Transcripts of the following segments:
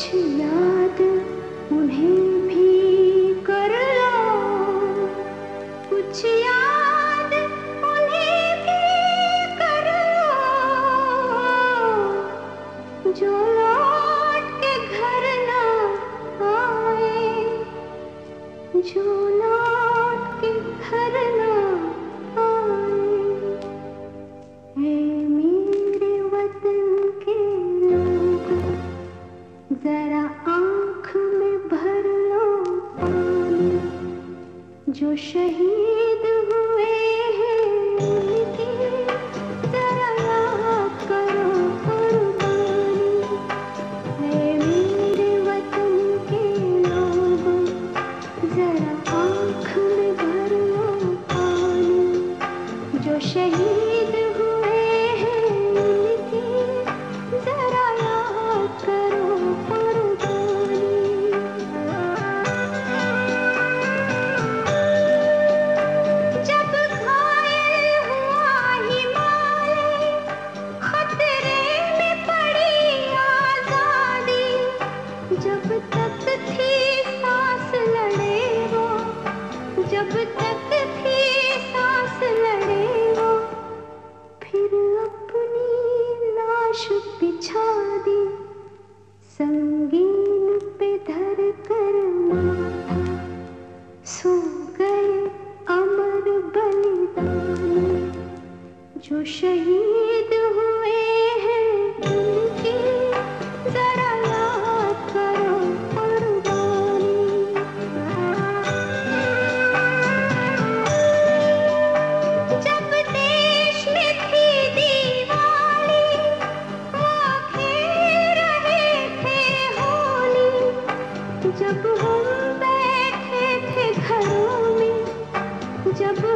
कुछ याद उन्हें भी कर लो। कुछ याद उन्हें भी कर लो। जो लौट के घर ना आए, जो लौट आँख में भर लो। पानी जो शहीद जब तक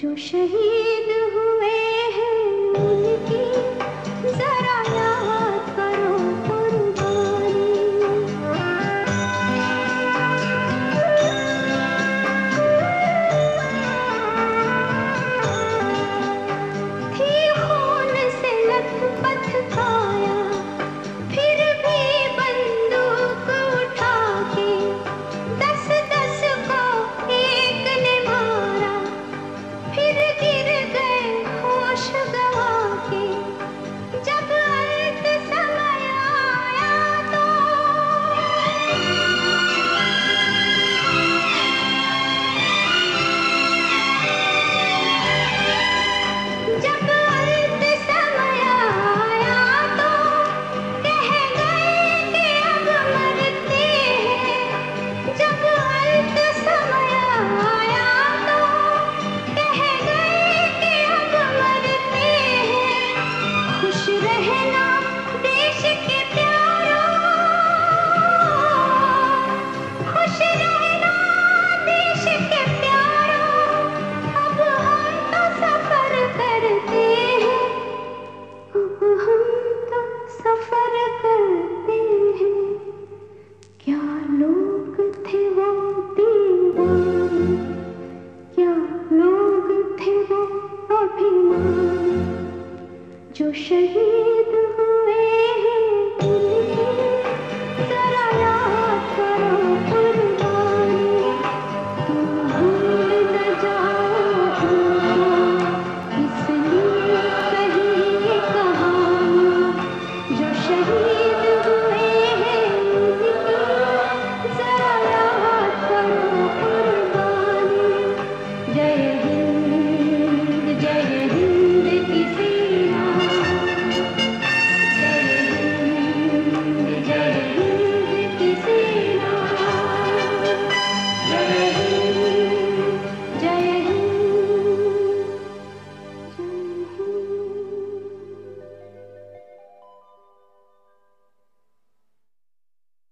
जो शहीद